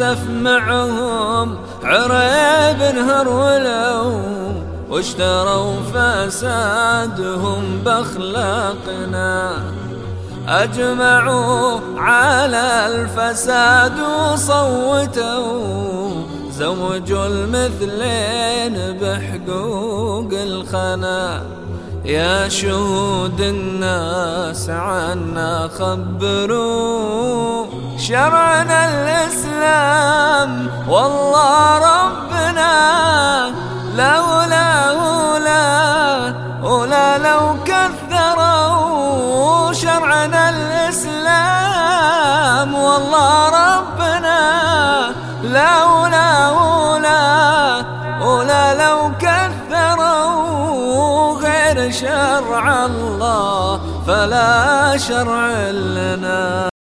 للأسف معهم عريب هرولوا واشتروا فسادهم بأخلاقنا. أجمعوا على الفساد وصوتوا. زوجوا المثلين بحقوق الخنا. يا شهود الناس عنا خبروا. شرعنا الإسلام والله ربنا لولا ولا ولا لو كثروا شرعنا الإسلام والله ربنا لولا ولا ولا لو كثروا غير شرع الله فلا شرع لنا.